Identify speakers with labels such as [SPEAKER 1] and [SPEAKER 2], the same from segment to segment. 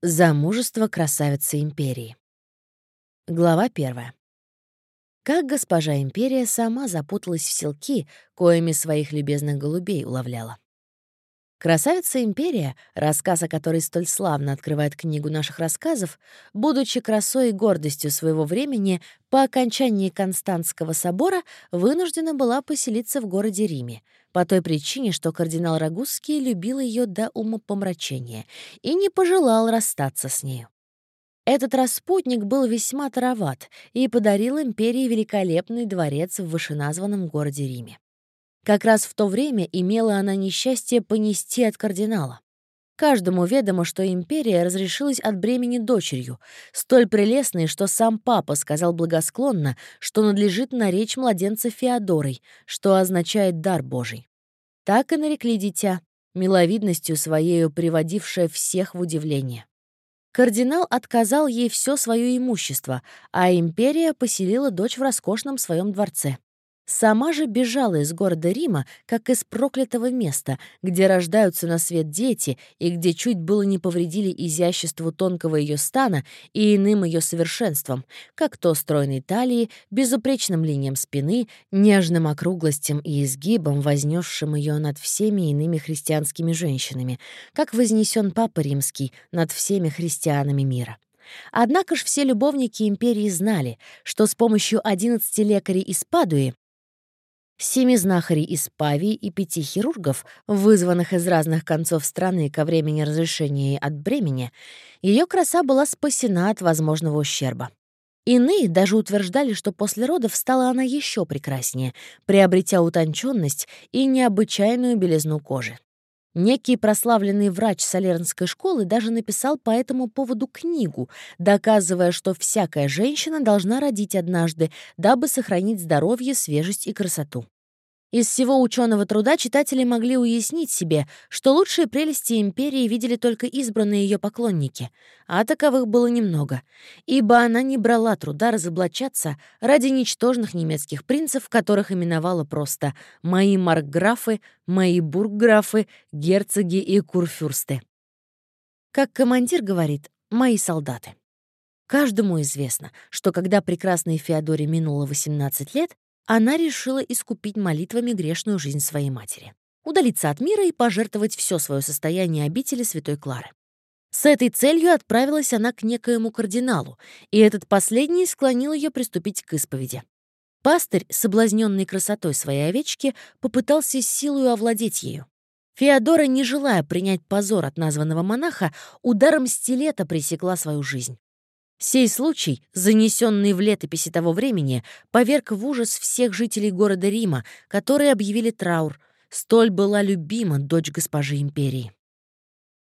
[SPEAKER 1] Замужество красавицы империи. Глава первая. Как госпожа империя сама запуталась в селки, коими своих любезных голубей уловляла. Красавица империя, рассказ о которой столь славно открывает книгу наших рассказов, будучи красой и гордостью своего времени, по окончании Константского собора вынуждена была поселиться в городе Риме, по той причине, что кардинал Рагузский любил ее до умопомрачения и не пожелал расстаться с нею. Этот распутник был весьма тароват и подарил империи великолепный дворец в вышеназванном городе Риме. Как раз в то время имела она несчастье понести от кардинала. Каждому ведомо, что империя разрешилась от бремени дочерью, столь прелестной, что сам папа сказал благосклонно, что надлежит наречь младенца Феодорой, что означает «дар Божий». Так и нарекли дитя, миловидностью своею приводившее всех в удивление. Кардинал отказал ей все свое имущество, а империя поселила дочь в роскошном своем дворце. Сама же бежала из города Рима, как из проклятого места, где рождаются на свет дети и где чуть было не повредили изяществу тонкого ее стана и иным ее совершенством, как то стройной талии, безупречным линиям спины, нежным округлостям и изгибам, вознесшим ее над всеми иными христианскими женщинами, как вознесен Папа Римский над всеми христианами мира. Однако ж все любовники империи знали, что с помощью 11 лекарей из Падуи Семи знахарей из Павии и пяти хирургов, вызванных из разных концов страны ко времени разрешения от бремени, ее краса была спасена от возможного ущерба. Иные даже утверждали, что после родов стала она еще прекраснее, приобретя утонченность и необычайную белизну кожи. Некий прославленный врач Солернской школы даже написал по этому поводу книгу, доказывая, что всякая женщина должна родить однажды, дабы сохранить здоровье, свежесть и красоту. Из всего ученого труда читатели могли уяснить себе, что лучшие прелести империи видели только избранные ее поклонники, а таковых было немного, ибо она не брала труда разоблачаться ради ничтожных немецких принцев, которых именовала просто «мои маркграфы», «мои бургграфы», «герцоги» и «курфюрсты». Как командир говорит, «мои солдаты». Каждому известно, что когда прекрасной Феодоре минуло 18 лет, она решила искупить молитвами грешную жизнь своей матери, удалиться от мира и пожертвовать все свое состояние обители Святой Клары. С этой целью отправилась она к некоему кардиналу, и этот последний склонил ее приступить к исповеди. Пастырь, соблазненный красотой своей овечки, попытался силою овладеть ею. Феодора, не желая принять позор от названного монаха, ударом стилета пресекла свою жизнь. Сей случай, занесенный в летописи того времени, поверг в ужас всех жителей города Рима, которые объявили траур. Столь была любима дочь госпожи империи.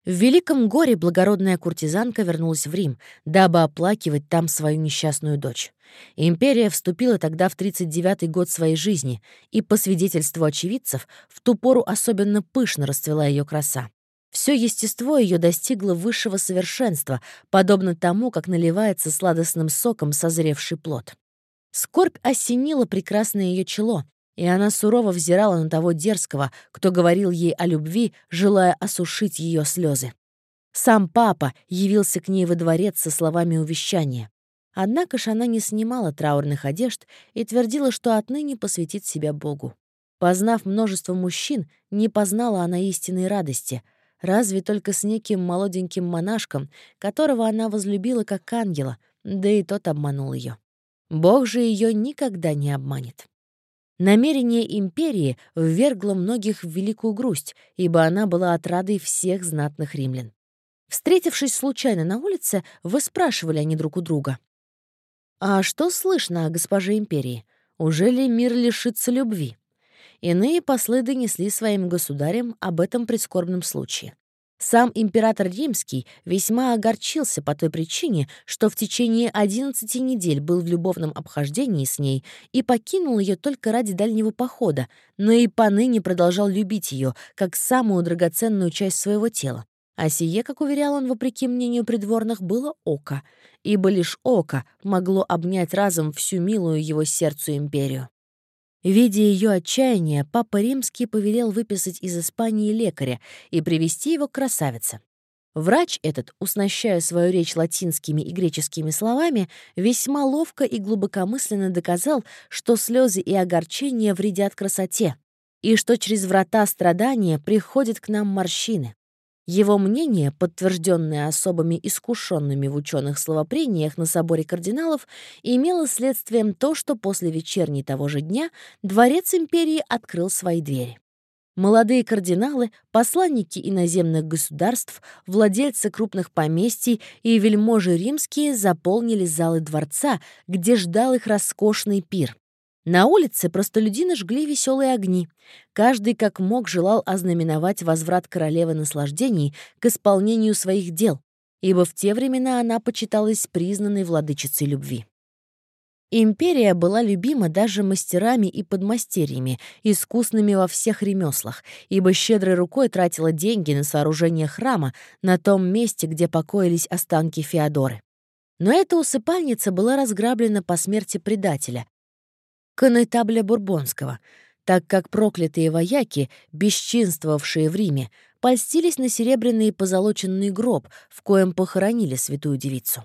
[SPEAKER 1] В великом горе благородная куртизанка вернулась в Рим, дабы оплакивать там свою несчастную дочь. Империя вступила тогда в 39-й год своей жизни, и, по свидетельству очевидцев, в ту пору особенно пышно расцвела ее краса. Все естество ее достигло высшего совершенства, подобно тому, как наливается сладостным соком созревший плод. Скорбь осенила прекрасное ее чело, и она сурово взирала на того дерзкого, кто говорил ей о любви, желая осушить ее слезы. Сам папа явился к ней во дворец со словами увещания. Однако ж она не снимала траурных одежд и твердила, что отныне посвятит себя Богу. Познав множество мужчин, не познала она истинной радости — Разве только с неким молоденьким монашком, которого она возлюбила как ангела, да и тот обманул ее. Бог же ее никогда не обманет. Намерение империи ввергло многих в великую грусть, ибо она была отрадой всех знатных римлян. Встретившись случайно на улице, вы спрашивали они друг у друга. «А что слышно о госпоже империи? Уже ли мир лишится любви?» Иные послы донесли своим государям об этом прискорбном случае. Сам император Римский весьма огорчился по той причине, что в течение 11 недель был в любовном обхождении с ней и покинул ее только ради дальнего похода, но и поныне продолжал любить ее как самую драгоценную часть своего тела. А сие, как уверял он, вопреки мнению придворных, было око, ибо лишь око могло обнять разом всю милую его сердцу империю. Видя ее отчаяние, папа римский повелел выписать из Испании лекаря и привести его к красавице. Врач этот, уснащая свою речь латинскими и греческими словами, весьма ловко и глубокомысленно доказал, что слезы и огорчения вредят красоте, и что через врата страдания приходят к нам морщины. Его мнение, подтвержденное особыми искушенными в ученых словопрениях на соборе кардиналов, имело следствием то, что после вечерней того же дня дворец империи открыл свои двери. Молодые кардиналы, посланники иноземных государств, владельцы крупных поместий и вельможи римские заполнили залы дворца, где ждал их роскошный пир. На улице простолюдины жгли веселые огни. Каждый как мог желал ознаменовать возврат королевы наслаждений к исполнению своих дел, ибо в те времена она почиталась признанной владычицей любви. Империя была любима даже мастерами и подмастерьями, искусными во всех ремеслах, ибо щедрой рукой тратила деньги на сооружение храма на том месте, где покоились останки Феодоры. Но эта усыпальница была разграблена по смерти предателя, конетабля Бурбонского, так как проклятые вояки, бесчинствовавшие в Риме, польстились на серебряный и позолоченный гроб, в коем похоронили святую девицу.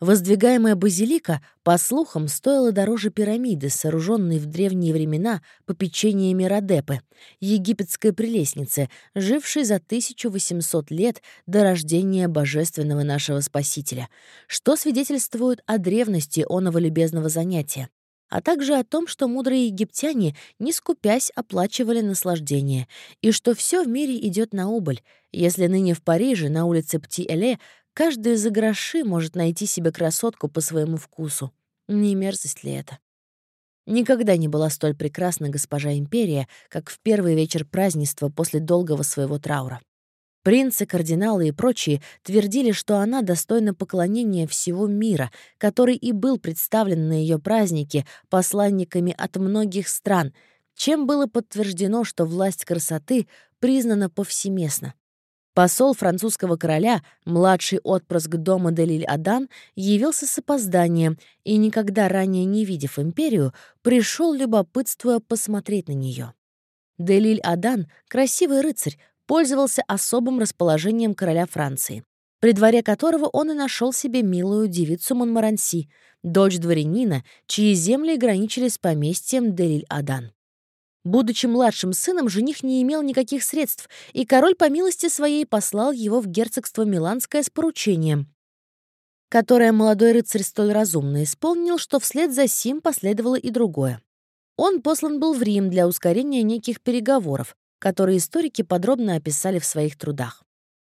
[SPEAKER 1] Воздвигаемая базилика, по слухам, стоила дороже пирамиды, сооруженной в древние времена попечениями Родепы, египетской прелестницы, жившей за 1800 лет до рождения божественного нашего Спасителя, что свидетельствует о древности оного любезного занятия а также о том, что мудрые египтяне, не скупясь, оплачивали наслаждение, и что все в мире идет на убыль, если ныне в Париже, на улице Пти-Эле, Каждый за гроши может найти себе красотку по своему вкусу. Не мерзость ли это? Никогда не была столь прекрасна госпожа Империя, как в первый вечер празднества после долгого своего траура. Принцы, кардиналы и прочие твердили, что она достойна поклонения всего мира, который и был представлен на ее празднике посланниками от многих стран, чем было подтверждено, что власть красоты признана повсеместно. Посол французского короля, младший отпрыск дома Делиль-Адан, явился с опозданием и, никогда ранее не видев империю, пришел, любопытствуя посмотреть на нее. Делиль-Адан, красивый рыцарь, пользовался особым расположением короля Франции, при дворе которого он и нашел себе милую девицу Монмаранси, дочь дворянина, чьи земли граничили с поместьем Делиль-Адан. Будучи младшим сыном, жених не имел никаких средств, и король по милости своей послал его в герцогство Миланское с поручением, которое молодой рыцарь столь разумно исполнил, что вслед за сим последовало и другое. Он послан был в Рим для ускорения неких переговоров, которые историки подробно описали в своих трудах.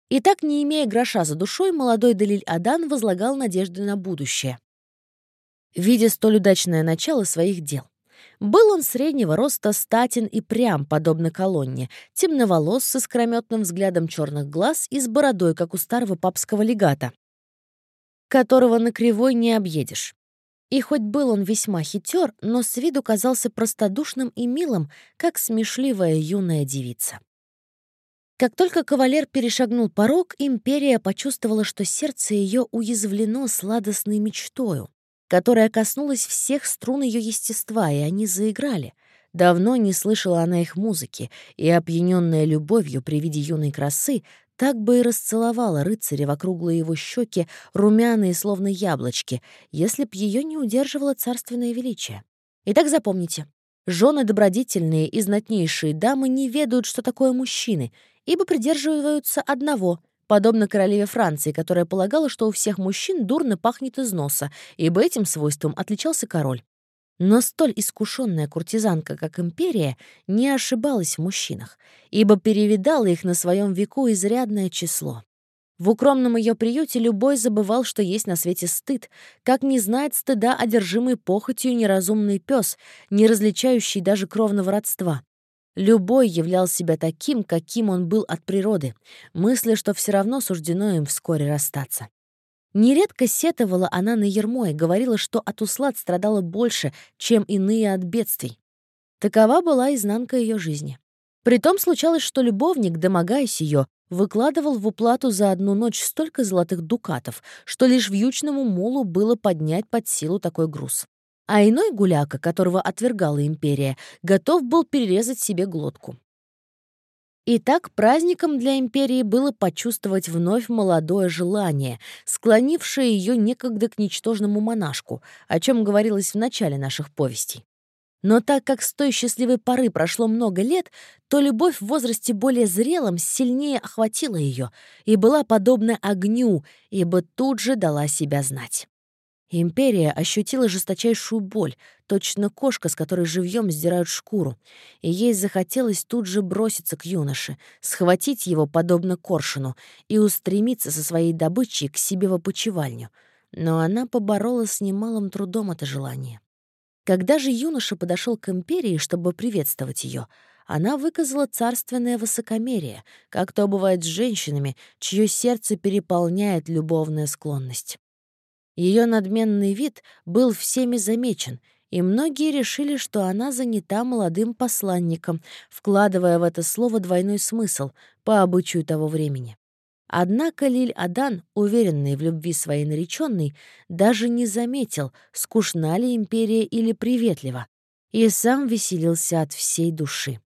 [SPEAKER 1] И так, не имея гроша за душой, молодой Далиль Адан возлагал надежды на будущее, видя столь удачное начало своих дел. Был он среднего роста, статен и прям, подобно колонне, темноволос с искрометным взглядом черных глаз и с бородой, как у старого папского легата, которого на кривой не объедешь. И хоть был он весьма хитер, но с виду казался простодушным и милым, как смешливая юная девица. Как только кавалер перешагнул порог, империя почувствовала, что сердце ее уязвлено сладостной мечтою которая коснулась всех струн ее естества, и они заиграли. Давно не слышала она их музыки, и, опьяненная любовью при виде юной красы, так бы и расцеловала рыцаря в округлые его щеки, румяные, словно яблочки, если б ее не удерживало царственное величие. Итак, запомните, жены добродетельные и знатнейшие дамы не ведают, что такое мужчины, ибо придерживаются одного подобно королеве Франции, которая полагала, что у всех мужчин дурно пахнет из носа, ибо этим свойством отличался король. Но столь искушенная куртизанка, как империя, не ошибалась в мужчинах, ибо перевидала их на своем веку изрядное число. В укромном ее приюте любой забывал, что есть на свете стыд, как не знает стыда одержимый похотью неразумный пес, не различающий даже кровного родства. Любой являл себя таким, каким он был от природы, мысля, что все равно суждено им вскоре расстаться. Нередко сетовала она на ермо и говорила, что от услад страдала больше, чем иные от бедствий. Такова была изнанка ее жизни. Притом случалось, что любовник, домогаясь ее, выкладывал в уплату за одну ночь столько золотых дукатов, что лишь вьючному мулу было поднять под силу такой груз. А иной гуляка, которого отвергала империя, готов был перерезать себе глотку. Итак, праздником для империи было почувствовать вновь молодое желание, склонившее ее некогда к ничтожному монашку, о чем говорилось в начале наших повестей. Но так как с той счастливой поры прошло много лет, то любовь в возрасте более зрелом сильнее охватила ее и была подобна огню, ибо тут же дала себя знать. Империя ощутила жесточайшую боль, точно кошка, с которой живьем сдирают шкуру, и ей захотелось тут же броситься к юноше, схватить его, подобно коршуну, и устремиться со своей добычей к себе в опочивальню. Но она поборола с немалым трудом это желание. Когда же юноша подошел к империи, чтобы приветствовать ее, она выказала царственное высокомерие, как то бывает с женщинами, чье сердце переполняет любовная склонность. Ее надменный вид был всеми замечен, и многие решили, что она занята молодым посланником, вкладывая в это слово двойной смысл по обычаю того времени. Однако Лиль-Адан, уверенный в любви своей нареченной, даже не заметил, скучна ли империя или приветлива, и сам веселился от всей души.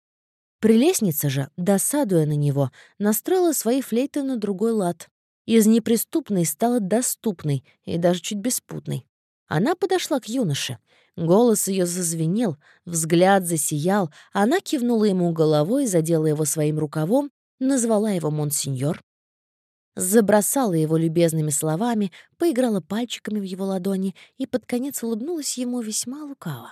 [SPEAKER 1] Прелестница же, досадуя на него, настроила свои флейты на другой лад. Из неприступной стала доступной и даже чуть беспутной. Она подошла к юноше. Голос ее зазвенел, взгляд засиял, она кивнула ему головой, задела его своим рукавом, назвала его монсеньор. Забросала его любезными словами, поиграла пальчиками в его ладони и под конец улыбнулась ему весьма лукаво.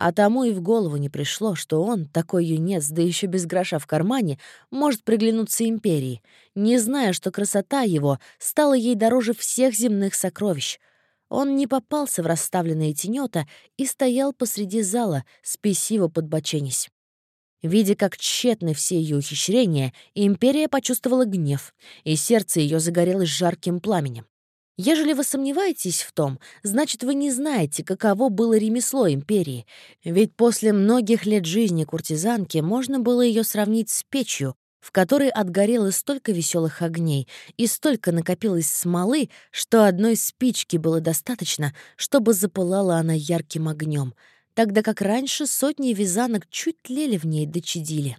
[SPEAKER 1] А тому и в голову не пришло, что он, такой юнец, да еще без гроша в кармане, может приглянуться империи, не зная, что красота его стала ей дороже всех земных сокровищ. Он не попался в расставленные тенета и стоял посреди зала, спесиво подбоченясь. Видя, как тщетны все ее ухищрения, империя почувствовала гнев, и сердце ее загорелось жарким пламенем. Ежели вы сомневаетесь в том, значит, вы не знаете, каково было ремесло империи, ведь после многих лет жизни куртизанки можно было ее сравнить с печью, в которой отгорело столько веселых огней и столько накопилось смолы, что одной спички было достаточно, чтобы запылала она ярким огнем, тогда как раньше сотни вязанок чуть тлели в ней дочадили.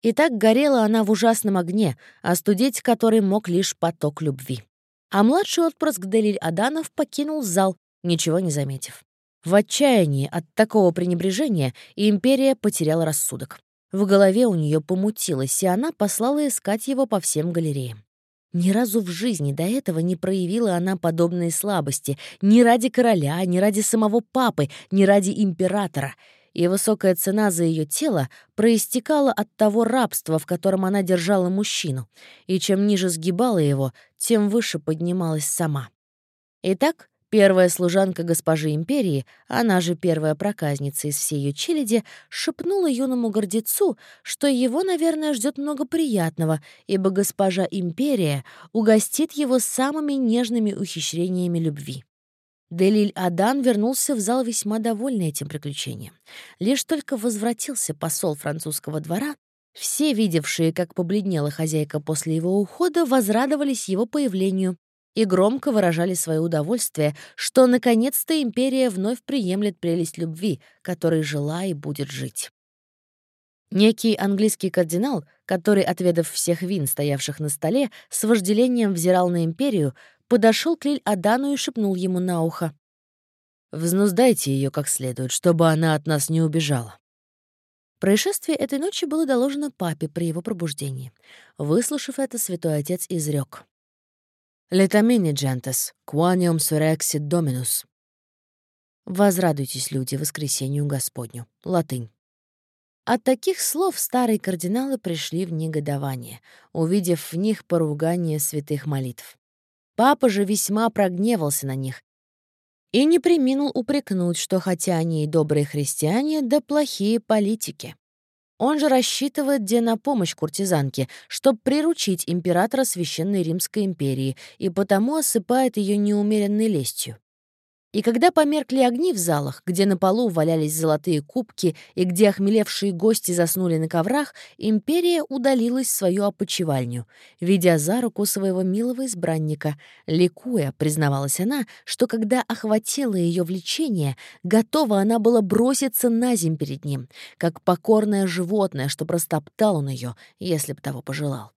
[SPEAKER 1] И так горела она в ужасном огне, остудить который мог лишь поток любви а младший отпрыск Делиль Аданов покинул зал, ничего не заметив. В отчаянии от такого пренебрежения империя потеряла рассудок. В голове у нее помутилось, и она послала искать его по всем галереям. Ни разу в жизни до этого не проявила она подобной слабости ни ради короля, ни ради самого папы, ни ради императора — и высокая цена за ее тело проистекала от того рабства, в котором она держала мужчину, и чем ниже сгибала его, тем выше поднималась сама. Итак, первая служанка госпожи империи, она же первая проказница из всей ее челяди, шепнула юному гордецу, что его, наверное, ждет много приятного, ибо госпожа империя угостит его самыми нежными ухищрениями любви. Делиль Адан вернулся в зал весьма довольный этим приключением. Лишь только возвратился посол французского двора, все, видевшие, как побледнела хозяйка после его ухода, возрадовались его появлению и громко выражали свое удовольствие, что наконец-то империя вновь приемлет прелесть любви, которой жила и будет жить. Некий английский кардинал, который, отведав всех вин, стоявших на столе, с вожделением взирал на империю, подошел к Лиль-Адану и шепнул ему на ухо. «Взнуздайте ее как следует, чтобы она от нас не убежала». Происшествие этой ночи было доложено папе при его пробуждении. Выслушав это, святой отец изрек. «Летамини джентес, quanium surexit dominus». «Возрадуйтесь, люди, воскресению Господню». Латынь. От таких слов старые кардиналы пришли в негодование, увидев в них поругание святых молитв. Папа же весьма прогневался на них и не приминул упрекнуть, что хотя они и добрые христиане, да плохие политики. Он же рассчитывает где на помощь куртизанке, чтобы приручить императора Священной Римской империи, и потому осыпает ее неумеренной лестью. И когда померкли огни в залах, где на полу валялись золотые кубки и где охмелевшие гости заснули на коврах, империя удалилась в свою опочивальню, ведя за руку своего милого избранника. Ликуя, признавалась она, что когда охватило ее влечение, готова она была броситься на земь перед ним, как покорное животное, что простоптал он ее, если б того пожелал.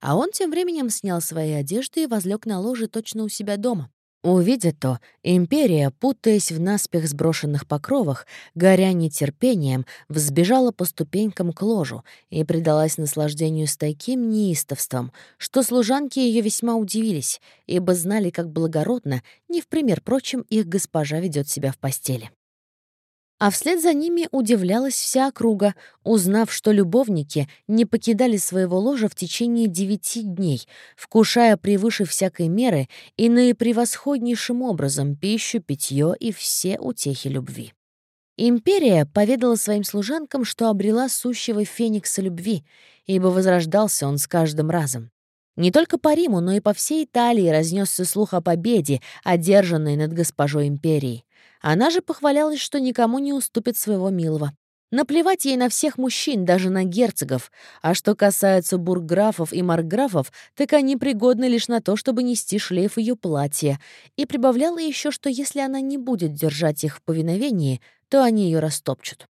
[SPEAKER 1] А он тем временем снял свои одежды и возлег на ложе точно у себя дома. Увидя то, империя, путаясь в наспех сброшенных покровах, горя нетерпением, взбежала по ступенькам к ложу и предалась наслаждению с таким неистовством, что служанки ее весьма удивились, ибо знали, как благородно, не в пример прочим, их госпожа ведет себя в постели а вслед за ними удивлялась вся округа, узнав, что любовники не покидали своего ложа в течение девяти дней, вкушая превыше всякой меры и наипревосходнейшим образом пищу, питье и все утехи любви. Империя поведала своим служанкам, что обрела сущего феникса любви, ибо возрождался он с каждым разом. Не только по Риму, но и по всей Италии разнесся слух о победе, одержанной над госпожой империи. Она же похвалялась, что никому не уступит своего милого. Наплевать ей на всех мужчин, даже на герцогов. А что касается бургграфов и марграфов, так они пригодны лишь на то, чтобы нести шлейф ее платья. И прибавляла еще, что если она не будет держать их в повиновении, то они ее растопчут.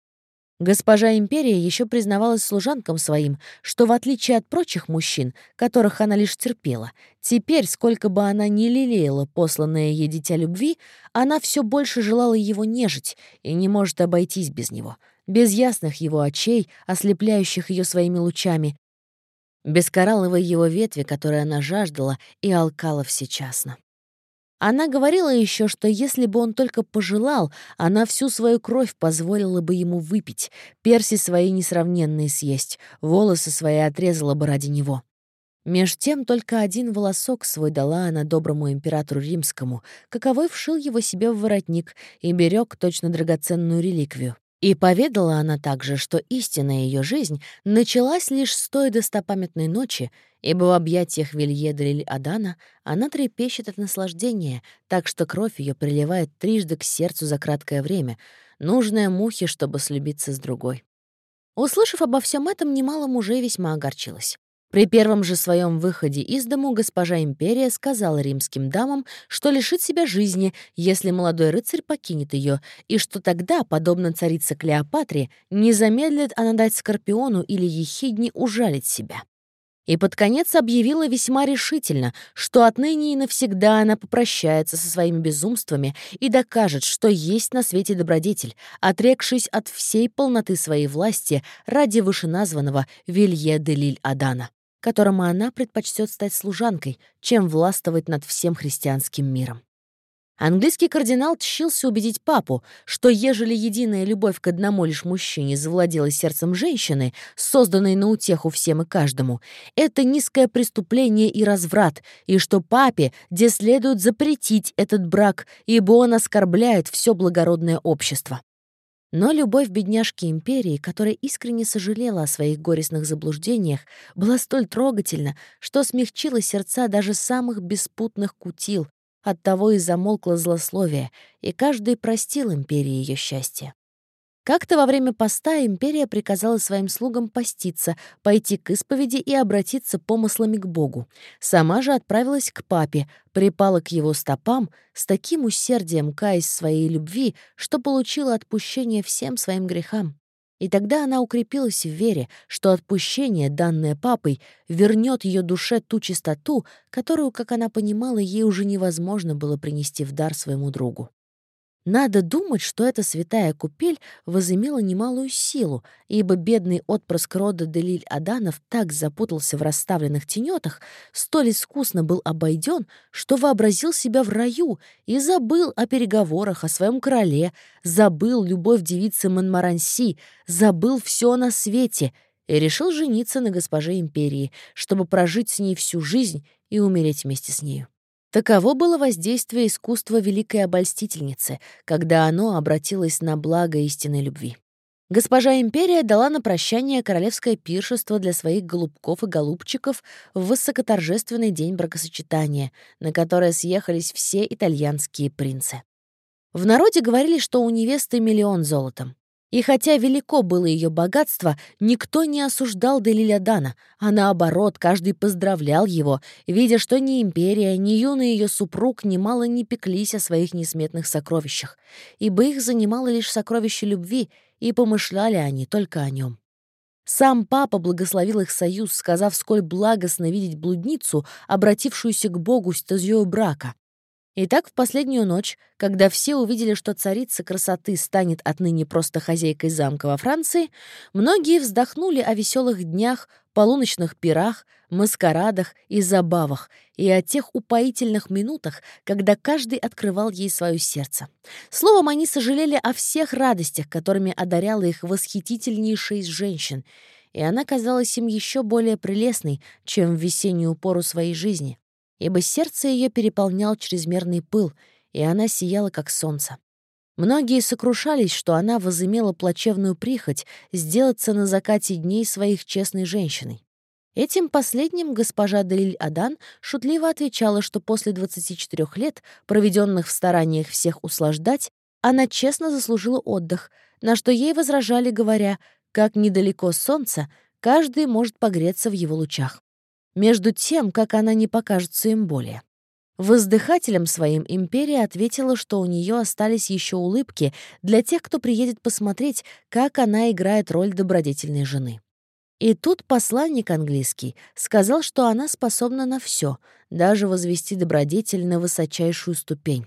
[SPEAKER 1] Госпожа Империя еще признавалась служанкам своим, что в отличие от прочих мужчин, которых она лишь терпела, теперь, сколько бы она ни лелеяла посланное ей дитя любви, она все больше желала его нежить и не может обойтись без него, без ясных его очей, ослепляющих ее своими лучами, без коралловой его ветви, которой она жаждала и алкала всечасно. Она говорила еще, что если бы он только пожелал, она всю свою кровь позволила бы ему выпить, перси свои несравненные съесть, волосы свои отрезала бы ради него. Меж тем только один волосок свой дала она доброму императору римскому, каковой вшил его себе в воротник и берег точно драгоценную реликвию. И поведала она также, что истинная ее жизнь началась лишь с той достопамятной ночи, ибо в объятиях Вилье Дриль Адана она трепещет от наслаждения, так что кровь ее приливает трижды к сердцу за краткое время, нужное мухе, чтобы слюбиться с другой. Услышав обо всем этом, немало мужей весьма огорчилась. При первом же своем выходе из дому госпожа Империя сказала римским дамам, что лишит себя жизни, если молодой рыцарь покинет ее, и что тогда, подобно царице Клеопатре, не замедлит она дать Скорпиону или Ехидне ужалить себя. И под конец объявила весьма решительно, что отныне и навсегда она попрощается со своими безумствами и докажет, что есть на свете добродетель, отрекшись от всей полноты своей власти ради вышеназванного Вилье де Лиль-Адана которому она предпочтет стать служанкой, чем властвовать над всем христианским миром. Английский кардинал тщился убедить папу, что ежели единая любовь к одному лишь мужчине завладела сердцем женщины, созданной на утеху всем и каждому, это низкое преступление и разврат, и что папе где следует запретить этот брак, ибо он оскорбляет все благородное общество. Но любовь бедняжки империи, которая искренне сожалела о своих горестных заблуждениях, была столь трогательна, что смягчила сердца даже самых беспутных кутил, оттого и замолкло злословие, и каждый простил империи ее счастье. Как-то во время поста империя приказала своим слугам поститься, пойти к исповеди и обратиться помыслами к Богу. Сама же отправилась к папе, припала к его стопам, с таким усердием каясь своей любви, что получила отпущение всем своим грехам. И тогда она укрепилась в вере, что отпущение, данное папой, вернет ее душе ту чистоту, которую, как она понимала, ей уже невозможно было принести в дар своему другу. Надо думать, что эта святая купель возымела немалую силу, ибо бедный отпрыск рода Делиль Аданов так запутался в расставленных тенетах, столь искусно был обойден, что вообразил себя в раю и забыл о переговорах о своем короле, забыл любовь девицы Монмаранси, забыл все на свете и решил жениться на госпоже империи, чтобы прожить с ней всю жизнь и умереть вместе с нею. Таково было воздействие искусства великой обольстительницы, когда оно обратилось на благо истинной любви. Госпожа Империя дала на прощание королевское пиршество для своих голубков и голубчиков в высокоторжественный день бракосочетания, на которое съехались все итальянские принцы. В народе говорили, что у невесты миллион золотом. И хотя велико было ее богатство, никто не осуждал Делиля Дана, а наоборот, каждый поздравлял его, видя, что ни империя, ни юный ее супруг немало не пеклись о своих несметных сокровищах, ибо их занимало лишь сокровище любви, и помышляли они только о нем. Сам папа благословил их союз, сказав, сколь благостно видеть блудницу, обратившуюся к Богу с тазьёю брака, и так в последнюю ночь, когда все увидели, что царица красоты станет отныне просто хозяйкой замка во Франции, многие вздохнули о веселых днях, полуночных пирах, маскарадах и забавах, и о тех упоительных минутах, когда каждый открывал ей свое сердце. Словом, они сожалели о всех радостях, которыми одаряла их восхитительнейшая из женщин, и она казалась им еще более прелестной, чем в весеннюю пору своей жизни ибо сердце ее переполнял чрезмерный пыл, и она сияла, как солнце. Многие сокрушались, что она возымела плачевную прихоть сделаться на закате дней своих честной женщиной. Этим последним госпожа Делиль-Адан шутливо отвечала, что после 24 лет, проведенных в стараниях всех услаждать, она честно заслужила отдых, на что ей возражали, говоря, как недалеко солнце, каждый может погреться в его лучах между тем, как она не покажется им более. Воздыхателем своим империя ответила, что у нее остались еще улыбки для тех, кто приедет посмотреть, как она играет роль добродетельной жены. И тут посланник английский сказал, что она способна на все, даже возвести добродетель на высочайшую ступень.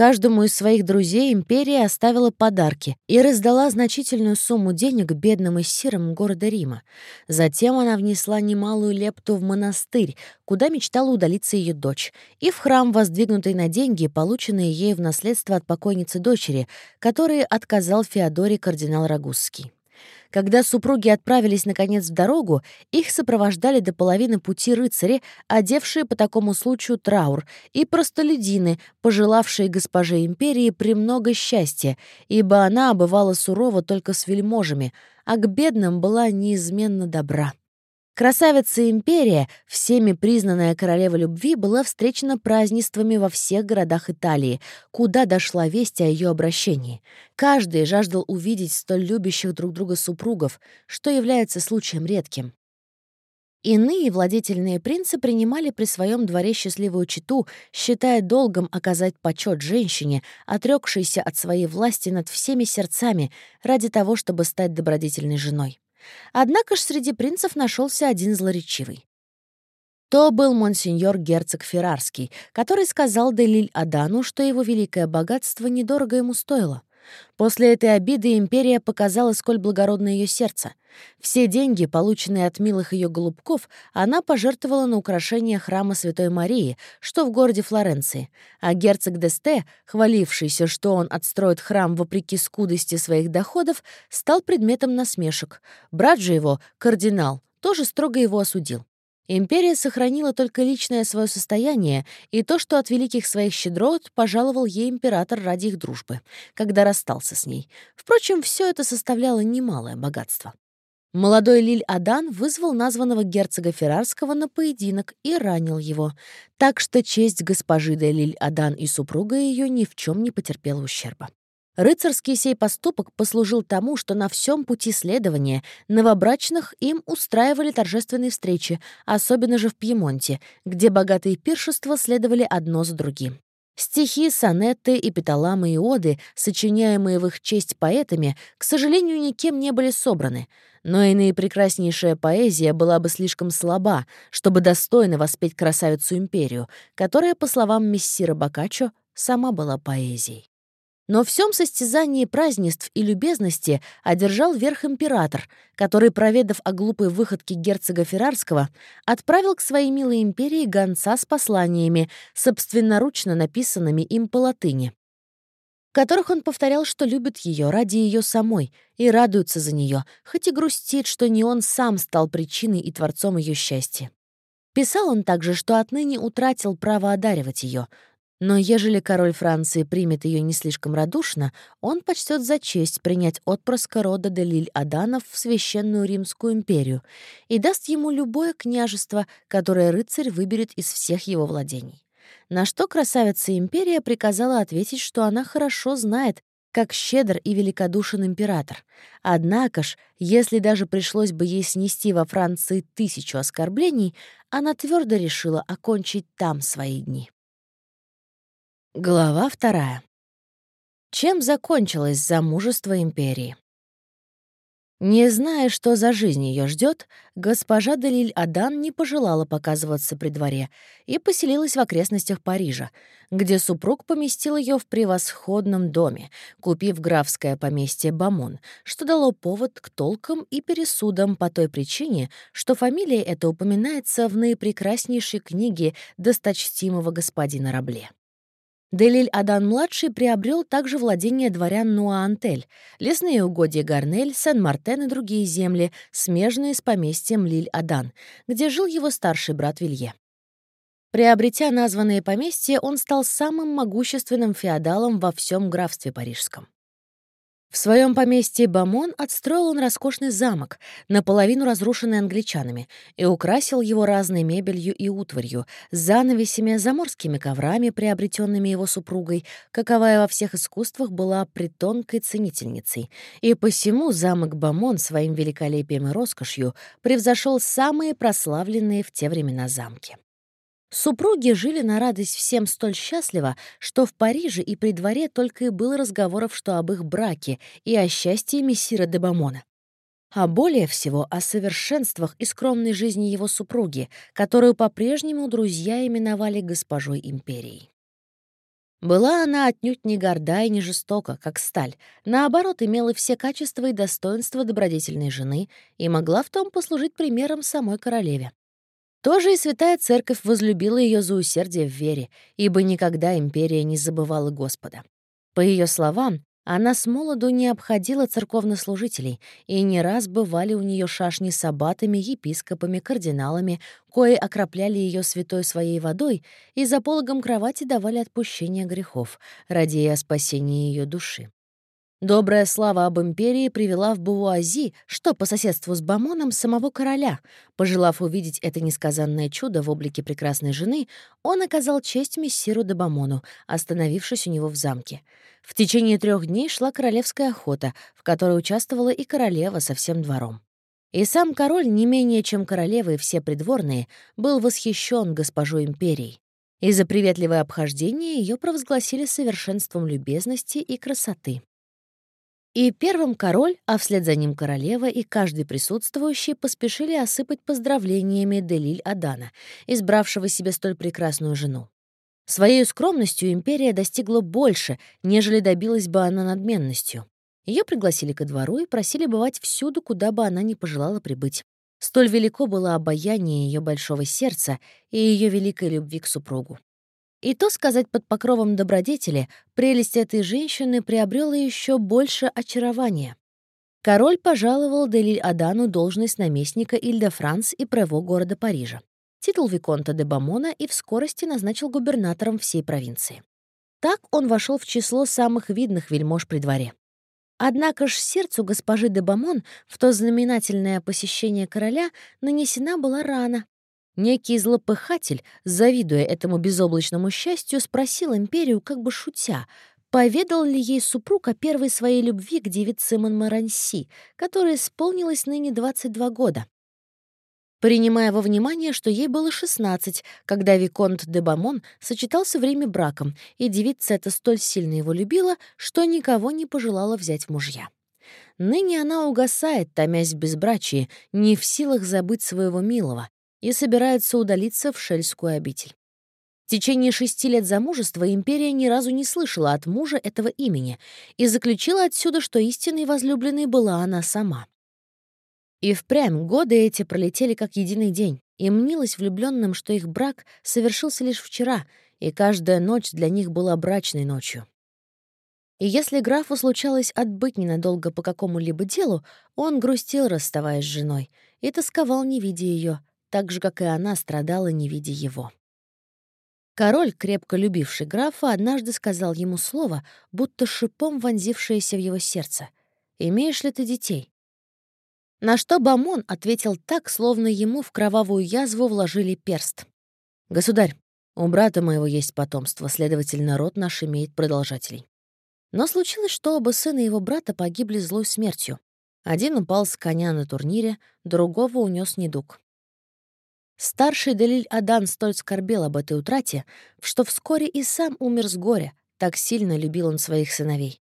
[SPEAKER 1] Каждому из своих друзей империя оставила подарки и раздала значительную сумму денег бедным и сирым города Рима. Затем она внесла немалую лепту в монастырь, куда мечтала удалиться ее дочь, и в храм, воздвигнутый на деньги, полученные ей в наследство от покойницы дочери, которые отказал Феодоре кардинал Рагузский. Когда супруги отправились, наконец, в дорогу, их сопровождали до половины пути рыцари, одевшие по такому случаю траур, и простолюдины, пожелавшие госпоже империи премного счастья, ибо она бывала сурова только с вельможами, а к бедным была неизменно добра. Красавица империя, всеми признанная королева любви, была встречена празднествами во всех городах Италии, куда дошла весть о ее обращении. Каждый жаждал увидеть столь любящих друг друга супругов, что является случаем редким. Иные владетельные принцы принимали при своем дворе счастливую читу, считая долгом оказать почет женщине, отрекшейся от своей власти над всеми сердцами ради того, чтобы стать добродетельной женой. Однако ж среди принцев нашелся один злоречивый. То был монсеньор герцог Феррарский, который сказал Делиль Адану, что его великое богатство недорого ему стоило. После этой обиды империя показала, сколь благородно ее сердце. Все деньги, полученные от милых ее голубков, она пожертвовала на украшение храма Святой Марии, что в городе Флоренции, а герцог Десте, хвалившийся, что он отстроит храм вопреки скудости своих доходов, стал предметом насмешек. Брат же его, кардинал, тоже строго его осудил. Империя сохранила только личное свое состояние и то, что от великих своих щедрот пожаловал ей император ради их дружбы, когда расстался с ней. Впрочем, все это составляло немалое богатство. Молодой Лиль-Адан вызвал названного герцога Феррарского на поединок и ранил его, так что честь госпожи де Лиль-Адан и супруга ее ни в чем не потерпела ущерба. Рыцарский сей поступок послужил тому, что на всем пути следования новобрачных им устраивали торжественные встречи, особенно же в Пьемонте, где богатые пиршества следовали одно за другим. Стихи, сонеты, эпиталамы и оды, сочиняемые в их честь поэтами, к сожалению, никем не были собраны, но и наипрекраснейшая поэзия была бы слишком слаба, чтобы достойно воспеть красавицу-империю, которая, по словам мессира Боккаччо, сама была поэзией. Но в всем состязании празднеств и любезности одержал верх император, который, проведав о глупой выходке герцога Феррарского, отправил к своей милой империи гонца с посланиями, собственноручно написанными им по латыни, которых он повторял, что любит ее ради ее самой и радуется за нее, хоть и грустит, что не он сам стал причиной и творцом ее счастья. Писал он также, что отныне утратил право одаривать ее, но ежели король Франции примет ее не слишком радушно, он почтет за честь принять отпрыска рода Делиль-Аданов в Священную Римскую империю и даст ему любое княжество, которое рыцарь выберет из всех его владений. На что красавица Империя приказала ответить, что она хорошо знает, как щедр и великодушен император. Однако ж, если даже пришлось бы ей снести во Франции тысячу оскорблений, она твердо решила окончить там свои дни. Глава вторая. Чем закончилось замужество империи? Не зная, что за жизнь ее ждет, госпожа Делиль Адан не пожелала показываться при дворе и поселилась в окрестностях Парижа, где супруг поместил ее в превосходном доме, купив графское поместье Бамон, что дало повод к толкам и пересудам по той причине, что фамилия эта упоминается в наипрекраснейшей книге досточтимого господина Рабле. Делиль-Адан-младший приобрел также владение дворян Нуаантель, лесные угодья Гарнель, Сен-Мартен и другие земли, смежные с поместьем Лиль-Адан, где жил его старший брат Вилье. Приобретя названные поместья, он стал самым могущественным феодалом во всем графстве парижском. В своем поместье Бамон отстроил он роскошный замок, наполовину разрушенный англичанами, и украсил его разной мебелью и утварью, занавесями, заморскими коврами, приобретенными его супругой, каковая во всех искусствах была притонкой ценительницей. И посему замок Бамон своим великолепием и роскошью превзошел самые прославленные в те времена замки. Супруги жили на радость всем столь счастливо, что в Париже и при дворе только и было разговоров, что об их браке и о счастье мессира де Бамона. А более всего о совершенствах и скромной жизни его супруги, которую по-прежнему друзья именовали госпожой империей. Была она отнюдь не горда и не жестока, как сталь, наоборот, имела все качества и достоинства добродетельной жены и могла в том послужить примером самой королеве. Тоже и Святая Церковь возлюбила ее за усердие в вере, ибо никогда империя не забывала Господа. По ее словам, она с молоду не обходила церковнослужителей, и не раз бывали у нее шашни с аббатами, епископами, кардиналами, кои окропляли ее святой своей водой и за пологом кровати давали отпущение грехов, ради о ее души. Добрая слава об империи привела в Буази, что по соседству с Бамоном, самого короля. Пожелав увидеть это несказанное чудо в облике прекрасной жены, он оказал честь мессиру де Бамону, остановившись у него в замке. В течение трех дней шла королевская охота, в которой участвовала и королева со всем двором. И сам король, не менее чем королева и все придворные, был восхищен госпожой империей. И за приветливое обхождение ее провозгласили совершенством любезности и красоты. И первым король, а вслед за ним королева и каждый присутствующий поспешили осыпать поздравлениями Делиль Адана, избравшего себе столь прекрасную жену. Своей скромностью империя достигла больше, нежели добилась бы она надменностью. Ее пригласили ко двору и просили бывать всюду, куда бы она ни пожелала прибыть. Столь велико было обаяние ее большого сердца и ее великой любви к супругу. И то сказать под покровом добродетели, прелесть этой женщины приобрела еще больше очарования. Король пожаловал Делиль Адану должность наместника Иль-де-Франс и прево города Парижа, титул Виконта де Бамона и в скорости назначил губернатором всей провинции. Так он вошел в число самых видных вельмож при дворе. Однако ж сердцу госпожи де Бамон в то знаменательное посещение короля нанесена была рана, Некий злопыхатель, завидуя этому безоблачному счастью, спросил империю, как бы шутя, поведал ли ей супруг о первой своей любви к девице Монмаранси, которая исполнилась ныне 22 года. Принимая во внимание, что ей было 16, когда Виконт де Бамон сочетался время браком, и девица эта столь сильно его любила, что никого не пожелала взять в мужья. Ныне она угасает, томясь в безбрачии, не в силах забыть своего милого, и собирается удалиться в Шельскую обитель. В течение шести лет замужества империя ни разу не слышала от мужа этого имени и заключила отсюда, что истинной возлюбленной была она сама. И впрямь годы эти пролетели как единый день, и мнилось влюбленным, что их брак совершился лишь вчера, и каждая ночь для них была брачной ночью. И если графу случалось отбыть ненадолго по какому-либо делу, он грустил, расставаясь с женой, и тосковал, не видя ее, так же, как и она страдала, не видя его. Король, крепко любивший графа, однажды сказал ему слово, будто шипом вонзившееся в его сердце. «Имеешь ли ты детей?» На что Бамон ответил так, словно ему в кровавую язву вложили перст. «Государь, У брата моего есть потомство, следовательно, род наш имеет продолжателей. Но случилось, что оба сына его брата погибли злой смертью. Один упал с коня на турнире, другого унес недуг. Старший Делиль Адан столь скорбел об этой утрате, что вскоре и сам умер с горя, так сильно любил он своих сыновей.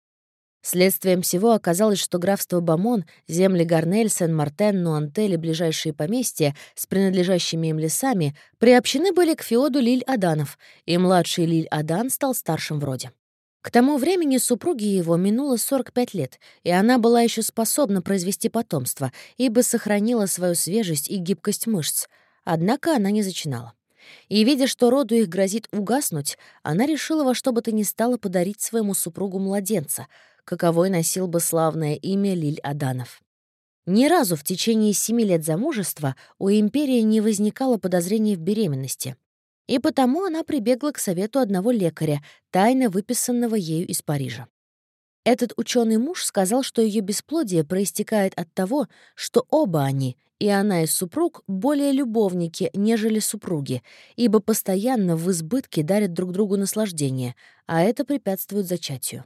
[SPEAKER 1] Следствием всего оказалось, что графство Бамон, земли Гарнель, Сен-Мартен, Нуантель и ближайшие поместья с принадлежащими им лесами приобщены были к феоду Лиль-Аданов, и младший Лиль-Адан стал старшим в роде. К тому времени супруге его минуло 45 лет, и она была еще способна произвести потомство, ибо сохранила свою свежесть и гибкость мышц. Однако она не зачинала. И, видя, что роду их грозит угаснуть, она решила во что бы то ни стало подарить своему супругу младенца, каковой носил бы славное имя Лиль Аданов. Ни разу в течение семи лет замужества у империи не возникало подозрений в беременности — и потому она прибегла к совету одного лекаря, тайно выписанного ею из Парижа. Этот ученый муж сказал, что ее бесплодие проистекает от того, что оба они, и она и супруг, более любовники, нежели супруги, ибо постоянно в избытке дарят друг другу наслаждение, а это препятствует зачатию.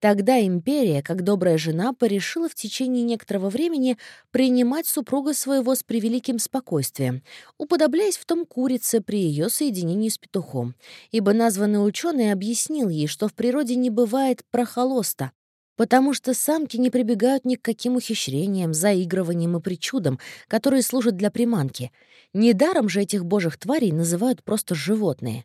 [SPEAKER 1] Тогда империя, как добрая жена, порешила в течение некоторого времени принимать супруга своего с превеликим спокойствием, уподобляясь в том курице при ее соединении с петухом, ибо названный ученый объяснил ей, что в природе не бывает прохолоста, потому что самки не прибегают ни к каким ухищрениям, заигрываниям и причудам, которые служат для приманки. Недаром же этих божьих тварей называют просто животные.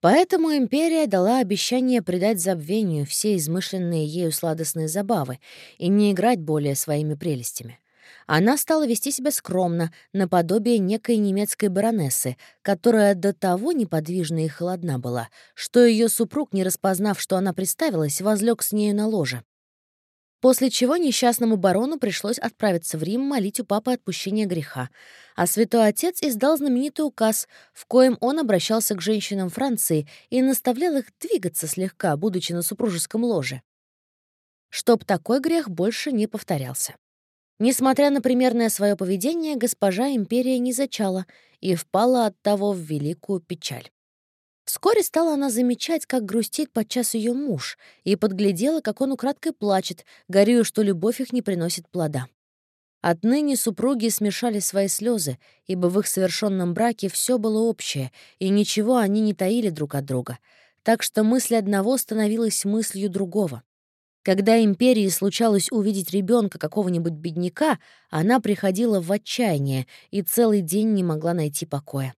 [SPEAKER 1] Поэтому империя дала обещание предать забвению все измышленные ею сладостные забавы и не играть более своими прелестями. Она стала вести себя скромно, наподобие некой немецкой баронессы, которая до того неподвижна и холодна была, что ее супруг, не распознав, что она представилась, возлег с нею на ложе. После чего несчастному барону пришлось отправиться в Рим молить у папы отпущения греха, а святой отец издал знаменитый указ, в коем он обращался к женщинам Франции и наставлял их двигаться слегка, будучи на супружеском ложе. Чтоб такой грех больше не повторялся. Несмотря на примерное свое поведение, госпожа империя не зачала и впала от того в великую печаль. Вскоре стала она замечать, как грустит подчас ее муж, и подглядела, как он украдкой плачет, горюя, что любовь их не приносит плода. Отныне супруги смешали свои слезы, ибо в их совершенном браке все было общее, и ничего они не таили друг от друга. Так что мысль одного становилась мыслью другого. Когда империи случалось увидеть ребенка какого-нибудь бедняка, она приходила в отчаяние и целый день не могла найти покоя.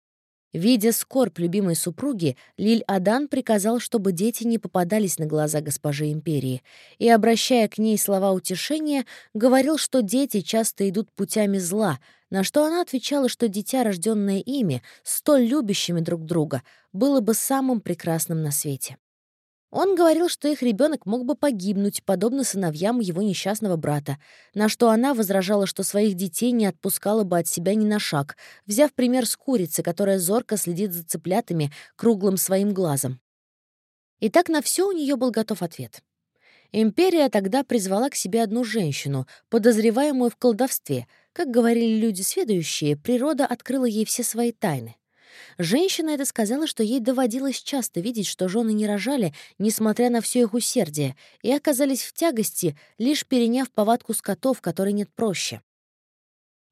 [SPEAKER 1] Видя скорбь любимой супруги, Лиль-Адан приказал, чтобы дети не попадались на глаза госпожи империи, и, обращая к ней слова утешения, говорил, что дети часто идут путями зла, на что она отвечала, что дитя, рожденное ими, столь любящими друг друга, было бы самым прекрасным на свете. Он говорил, что их ребенок мог бы погибнуть, подобно сыновьям его несчастного брата, на что она возражала, что своих детей не отпускала бы от себя ни на шаг, взяв пример с курицы, которая зорко следит за цыплятами круглым своим глазом. И так на все у нее был готов ответ. Империя тогда призвала к себе одну женщину, подозреваемую в колдовстве. Как говорили люди сведущие, природа открыла ей все свои тайны. Женщина это сказала, что ей доводилось часто видеть, что жены не рожали, несмотря на все их усердие, и оказались в тягости, лишь переняв повадку скотов, которой нет проще.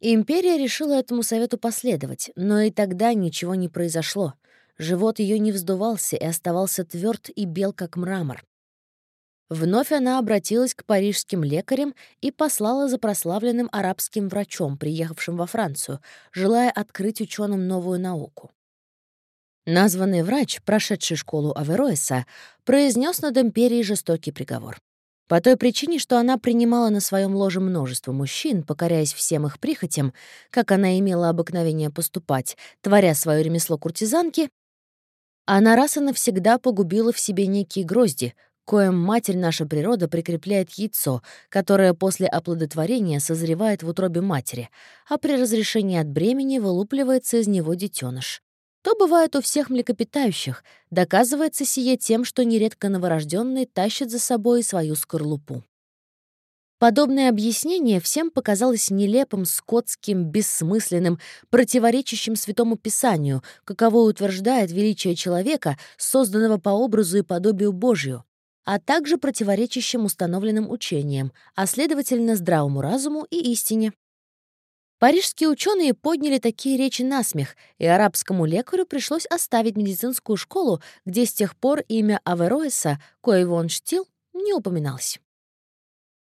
[SPEAKER 1] Империя решила этому совету последовать, но и тогда ничего не произошло. Живот ее не вздувался и оставался тверд и бел, как мрамор. Вновь она обратилась к парижским лекарям и послала за прославленным арабским врачом, приехавшим во Францию, желая открыть ученым новую науку. Названный врач, прошедший школу Авероэса, произнес над империей жестокий приговор. По той причине, что она принимала на своем ложе множество мужчин, покоряясь всем их прихотям, как она имела обыкновение поступать, творя свое ремесло куртизанки, она раз и навсегда погубила в себе некие грозди, коим матерь наша природа прикрепляет яйцо, которое после оплодотворения созревает в утробе матери, а при разрешении от бремени вылупливается из него детеныш. То бывает у всех млекопитающих, доказывается сие тем, что нередко новорожденный тащит за собой свою скорлупу. Подобное объяснение всем показалось нелепым, скотским, бессмысленным, противоречащим Святому Писанию, каково утверждает величие человека, созданного по образу и подобию Божию, а также противоречащим установленным учениям, а следовательно здравому разуму и истине. Парижские ученые подняли такие речи на смех, и арабскому лекарю пришлось оставить медицинскую школу, где с тех пор имя Авероэса, коего он чтил, не упоминалось.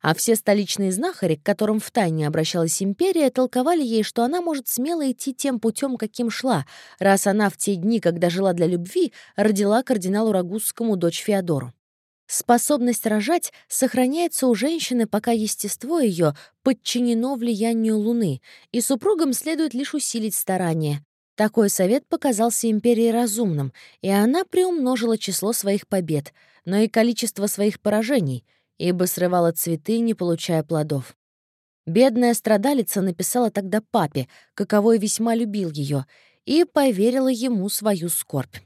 [SPEAKER 1] А все столичные знахари, к которым втайне обращалась империя, толковали ей, что она может смело идти тем путем, каким шла, раз она в те дни, когда жила для любви, родила кардиналу Рагузскому дочь Феодору. Способность рожать сохраняется у женщины, пока естество ее подчинено влиянию Луны, и супругам следует лишь усилить старания. Такой совет показался империи разумным, и она приумножила число своих побед, но и количество своих поражений — ибо срывала цветы, не получая плодов. Бедная страдалица написала тогда папе, каковой весьма любил ее, и поверила ему свою скорбь.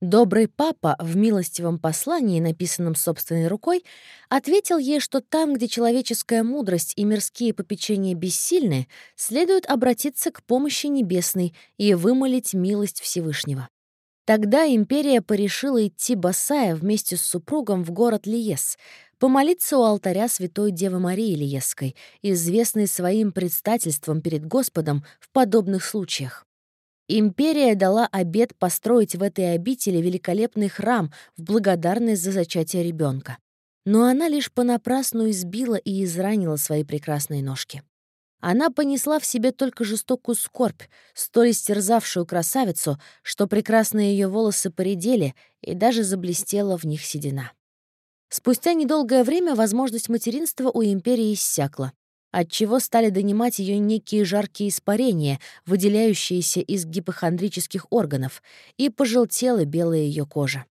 [SPEAKER 1] Добрый папа в милостивом послании, написанном собственной рукой, ответил ей, что там, где человеческая мудрость и мирские попечения бессильны, следует обратиться к помощи небесной и вымолить милость Всевышнего. Тогда империя порешила идти босая вместе с супругом в город Лиес, помолиться у алтаря Святой Девы Марии Лиесской, известной своим предстательством перед Господом в подобных случаях. Империя дала обет построить в этой обители великолепный храм в благодарность за зачатие ребенка. Но она лишь понапрасну избила и изранила свои прекрасные ножки. Она понесла в себе только жестокую скорбь, столь истерзавшую красавицу, что прекрасные ее волосы поредели и даже заблестела в них седина. Спустя недолгое время возможность материнства у империи иссякла, отчего стали донимать ее некие жаркие испарения, выделяющиеся из гипохондрических органов, и пожелтела белая ее кожа.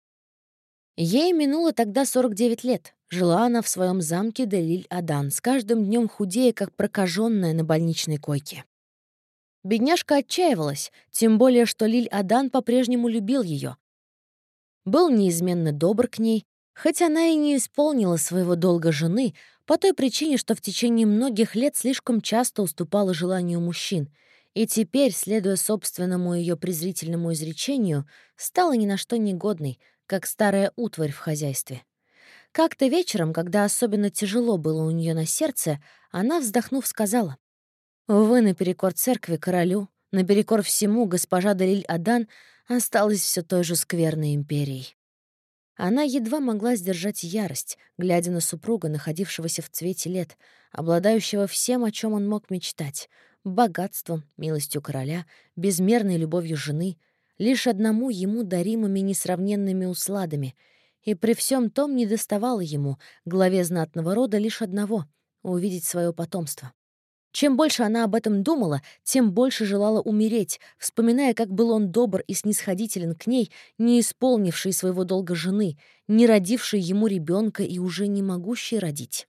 [SPEAKER 1] Ей минуло тогда 49 лет. Жила она в своем замке Делиль-Адан, с каждым днем худее, как прокаженная на больничной койке. Бедняжка отчаивалась, тем более, что Лиль-Адан по-прежнему любил ее. Был неизменно добр к ней, хоть она и не исполнила своего долга жены, по той причине, что в течение многих лет слишком часто уступала желанию мужчин, и теперь, следуя собственному ее презрительному изречению, стала ни на что негодной, как старая утварь в хозяйстве. Как-то вечером, когда особенно тяжело было у нее на сердце, она, вздохнув, сказала, «Увы, наперекор церкви, королю, наперекор всему госпожа Далиль-Адан осталась все той же скверной империей». Она едва могла сдержать ярость, глядя на супруга, находившегося в цвете лет, обладающего всем, о чем он мог мечтать — богатством, милостью короля, безмерной любовью жены, лишь одному ему даримыми несравненными усладами, и при всем том не доставало ему, главе знатного рода, лишь одного — увидеть свое потомство. Чем больше она об этом думала, тем больше желала умереть, вспоминая, как был он добр и снисходителен к ней, не исполнивший своего долга жены, не родивший ему ребенка и уже не могущий родить.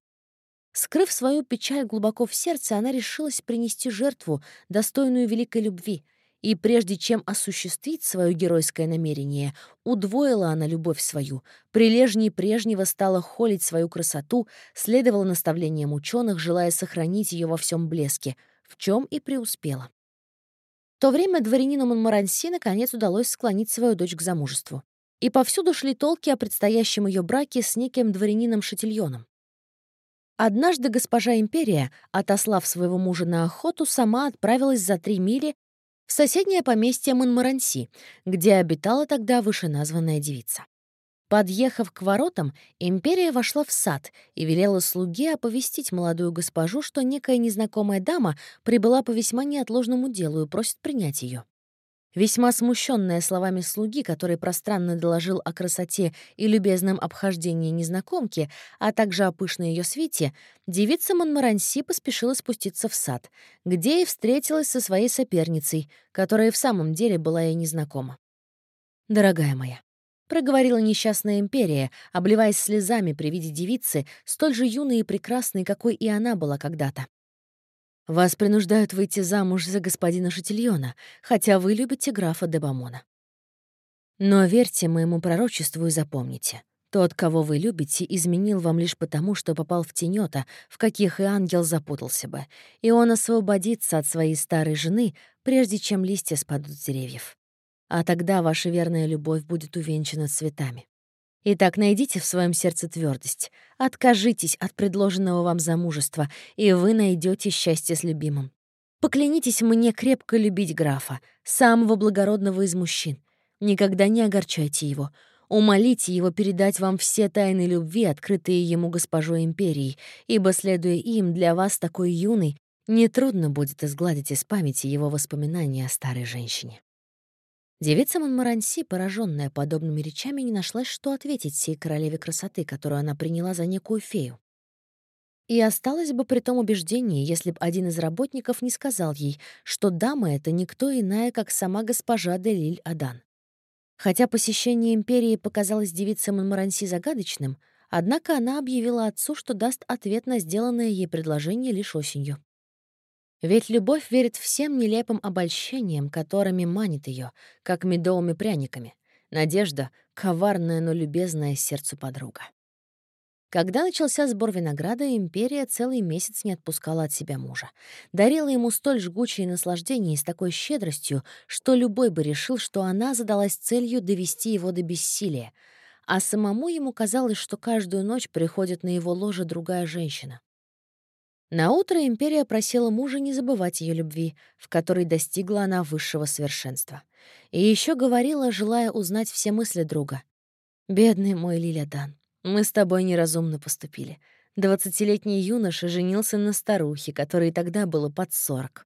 [SPEAKER 1] Скрыв свою печаль глубоко в сердце, она решилась принести жертву, достойную великой любви — и прежде чем осуществить свое геройское намерение, удвоила она любовь свою, прилежней прежнего стала холить свою красоту, следовала наставлениям ученых, желая сохранить ее во всем блеске, в чем и преуспела. В то время дворянину Монмаранси наконец удалось склонить свою дочь к замужеству. И повсюду шли толки о предстоящем ее браке с неким дворянином Шатильоном. Однажды госпожа Империя, отослав своего мужа на охоту, сама отправилась за три мили в соседнее поместье Монмаранси, где обитала тогда вышеназванная девица. Подъехав к воротам, империя вошла в сад и велела слуге оповестить молодую госпожу, что некая незнакомая дама прибыла по весьма неотложному делу и просит принять ее. Весьма смущенная словами слуги, который пространно доложил о красоте и любезном обхождении незнакомки, а также о пышной ее свите, девица Монмаранси поспешила спуститься в сад, где и встретилась со своей соперницей, которая в самом деле была ей незнакома. «Дорогая моя», — проговорила несчастная империя, обливаясь слезами при виде девицы, столь же юной и прекрасной, какой и она была когда-то. Вас принуждают выйти замуж за господина Шатильона, хотя вы любите графа де Бамона. Но верьте моему пророчеству и запомните. Тот, кого вы любите, изменил вам лишь потому, что попал в тенета, в каких и ангел запутался бы, и он освободится от своей старой жены, прежде чем листья спадут с деревьев. А тогда ваша верная любовь будет увенчана цветами. Итак, найдите в своем сердце твердость, откажитесь от предложенного вам замужества, и вы найдете счастье с любимым. Поклянитесь мне крепко любить графа, самого благородного из мужчин. Никогда не огорчайте его. Умолите его передать вам все тайны любви, открытые ему госпожой империи, ибо, следуя им, для вас такой юный, нетрудно будет изгладить из памяти его воспоминания о старой женщине. Девица Монмаранси, пораженная подобными речами, не нашлась, что ответить сей королеве красоты, которую она приняла за некую фею. И осталась бы при том убеждении, если бы один из работников не сказал ей, что дама — это никто иная, как сама госпожа Делиль Адан. Хотя посещение империи показалось девице Монмаранси загадочным, однако она объявила отцу, что даст ответ на сделанное ей предложение лишь осенью. Ведь любовь верит всем нелепым обольщениям, которыми манит ее, как медовыми пряниками. Надежда — коварная, но любезная сердцу подруга. Когда начался сбор винограда, империя целый месяц не отпускала от себя мужа. Дарила ему столь жгучие наслаждения и с такой щедростью, что любой бы решил, что она задалась целью довести его до бессилия. А самому ему казалось, что каждую ночь приходит на его ложе другая женщина. На утро империя просила мужа не забывать ее любви, в которой достигла она высшего совершенства. И еще говорила, желая узнать все мысли друга. «Бедный мой Лилиадан, мы с тобой неразумно поступили. Двадцатилетний юноша женился на старухе, которой тогда было под сорок.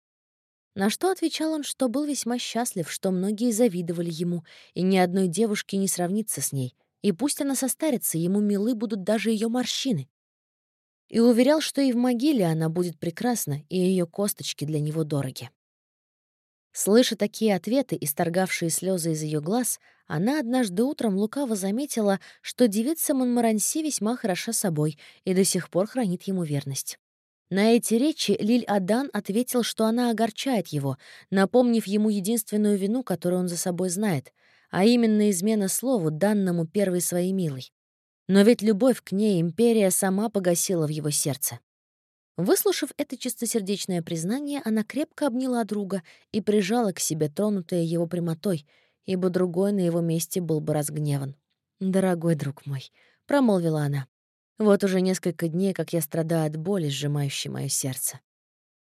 [SPEAKER 1] На что отвечал он, что был весьма счастлив, что многие завидовали ему, и ни одной девушке не сравнится с ней. И пусть она состарится, ему милы будут даже ее морщины. И уверял, что и в могиле она будет прекрасна, и ее косточки для него дороги. Слыша такие ответы, исторгавшие слезы из ее глаз, она однажды утром лукаво заметила, что девица Монмаранси весьма хороша собой и до сих пор хранит ему верность. На эти речи Лиль Адан ответил, что она огорчает его, напомнив ему единственную вину, которую он за собой знает, а именно измена слову, данному первой своей милой. Но ведь любовь к ней империя сама погасила в его сердце. Выслушав это чистосердечное признание, она крепко обняла друга и прижала к себе, тронутая его прямотой, ибо другой на его месте был бы разгневан. «Дорогой друг мой», — промолвила она, — «вот уже несколько дней, как я страдаю от боли, сжимающей мое сердце.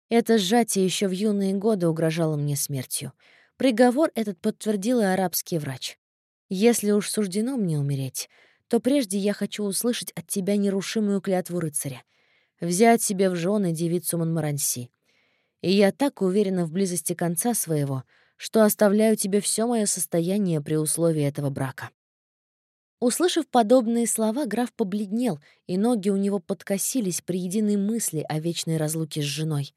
[SPEAKER 1] Это сжатие еще в юные годы угрожало мне смертью. Приговор этот подтвердил и арабский врач. Если уж суждено мне умереть, то прежде я хочу услышать от тебя нерушимую клятву рыцаря — взять себе в жены девицу Монмаранси. И я так уверена в близости конца своего, что оставляю тебе все мое состояние при условии этого брака». Услышав подобные слова, граф побледнел, и ноги у него подкосились при единой мысли о вечной разлуке с женой.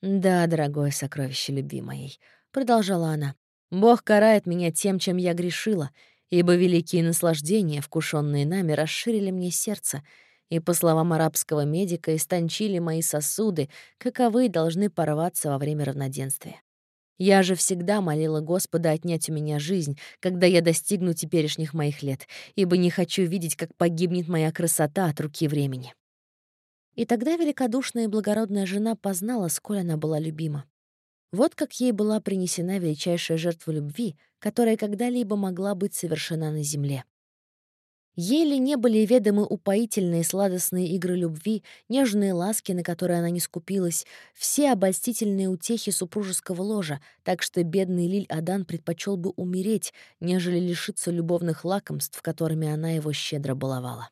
[SPEAKER 1] «Да, дорогое сокровище любви моей», — продолжала она, — «Бог карает меня тем, чем я грешила, ибо великие наслаждения, вкушенные нами, расширили мне сердце, и, по словам арабского медика, истончили мои сосуды, каковы должны порваться во время равноденствия. Я же всегда молила Господа отнять у меня жизнь, когда я достигну теперешних моих лет, ибо не хочу видеть, как погибнет моя красота от руки времени. И тогда великодушная и благородная жена познала, сколь она была любима. Вот как ей была принесена величайшая жертва любви, которая когда-либо могла быть совершена на земле. Еле не были ведомы упоительные сладостные игры любви, нежные ласки, на которые она не скупилась, все обольстительные утехи супружеского ложа, так что бедный Лиль Адан предпочел бы умереть, нежели лишиться любовных лакомств, которыми она его щедро баловала.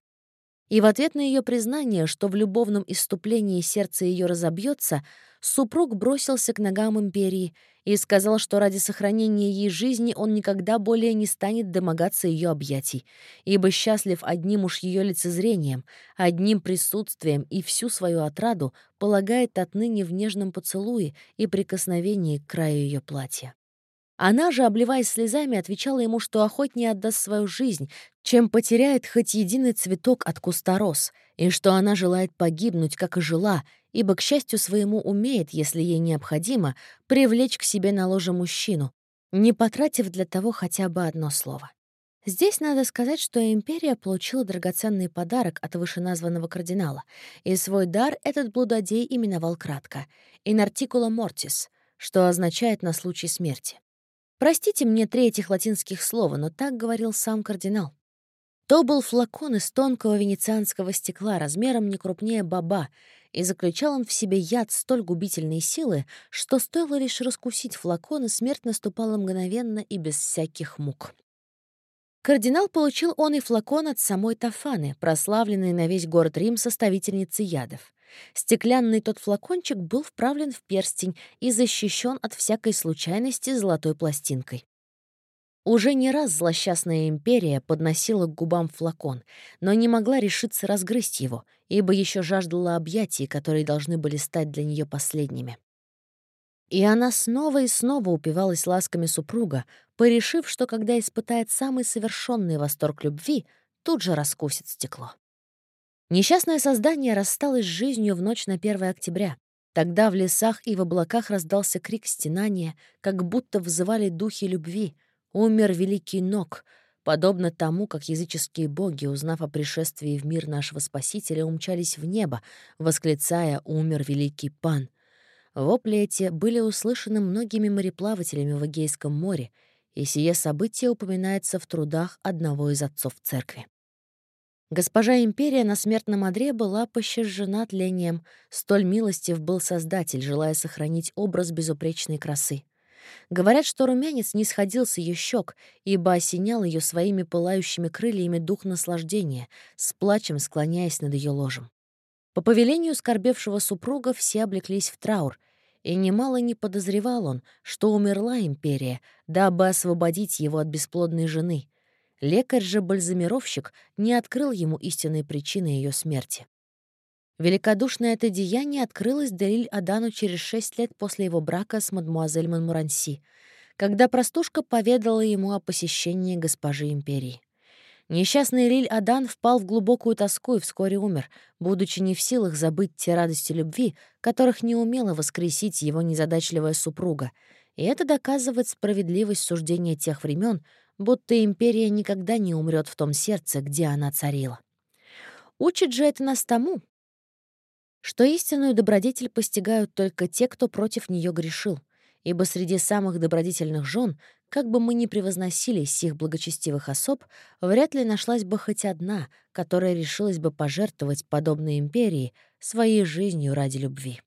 [SPEAKER 1] И в ответ на ее признание, что в любовном иступлении сердце ее разобьется, супруг бросился к ногам империи и сказал, что ради сохранения ей жизни он никогда более не станет домогаться ее объятий, ибо счастлив одним уж ее лицезрением, одним присутствием и всю свою отраду полагает отныне в нежном поцелуе и прикосновении к краю ее платья. Она же, обливаясь слезами, отвечала ему, что охотнее отдаст свою жизнь, чем потеряет хоть единый цветок от куста роз, и что она желает погибнуть, как и жила, ибо, к счастью своему, умеет, если ей необходимо, привлечь к себе на ложе мужчину, не потратив для того хотя бы одно слово. Здесь надо сказать, что империя получила драгоценный подарок от вышеназванного кардинала, и свой дар этот блудодей именовал кратко — «in articula mortis», что означает «на случай смерти». Простите мне три этих латинских слова, но так говорил сам кардинал. То был флакон из тонкого венецианского стекла размером не крупнее баба, и заключал он в себе яд столь губительной силы, что стоило лишь раскусить флакон, и смерть наступала мгновенно и без всяких мук. Кардинал получил он и флакон от самой Тафаны, прославленной на весь город Рим составительницы ядов. Стеклянный тот флакончик был вправлен в перстень и защищен от всякой случайности золотой пластинкой. Уже не раз злосчастная империя подносила к губам флакон, но не могла решиться разгрызть его, ибо еще жаждала объятий, которые должны были стать для нее последними. И она снова и снова упивалась ласками супруга, порешив, что когда испытает самый совершенный восторг любви, тут же раскусит стекло. Несчастное создание рассталось с жизнью в ночь на 1 октября. Тогда в лесах и в облаках раздался крик стенания, как будто взывали духи любви. Умер великий Ног, подобно тому, как языческие боги, узнав о пришествии в мир нашего Спасителя, умчались в небо, восклицая «Умер великий Пан». Вопли эти были услышаны многими мореплавателями в Эгейском море, и сие событие упоминается в трудах одного из отцов церкви. Госпожа Империя на смертном одре была пощажена тлением, столь милостив был Создатель, желая сохранить образ безупречной красы. Говорят, что румянец не сходил с ее щек, ибо осенял ее своими пылающими крыльями дух наслаждения, с плачем склоняясь над ее ложем. По повелению скорбевшего супруга все облеклись в траур, и немало не подозревал он, что умерла империя, дабы освободить его от бесплодной жены. Лекарь же бальзамировщик не открыл ему истинной причины ее смерти. Великодушное это деяние открылось Делиль Адану через шесть лет после его брака с мадмуазель Монмуранси, когда простушка поведала ему о посещении госпожи империи. Несчастный Риль Адан впал в глубокую тоску и вскоре умер, будучи не в силах забыть те радости любви, которых не умела воскресить его незадачливая супруга. И это доказывает справедливость суждения тех времен, будто империя никогда не умрет в том сердце, где она царила. Учит же это нас тому, что истинную добродетель постигают только те, кто против нее грешил, ибо среди самых добродетельных жен как бы мы ни превозносили сих благочестивых особ, вряд ли нашлась бы хоть одна, которая решилась бы пожертвовать подобной империи своей жизнью ради любви.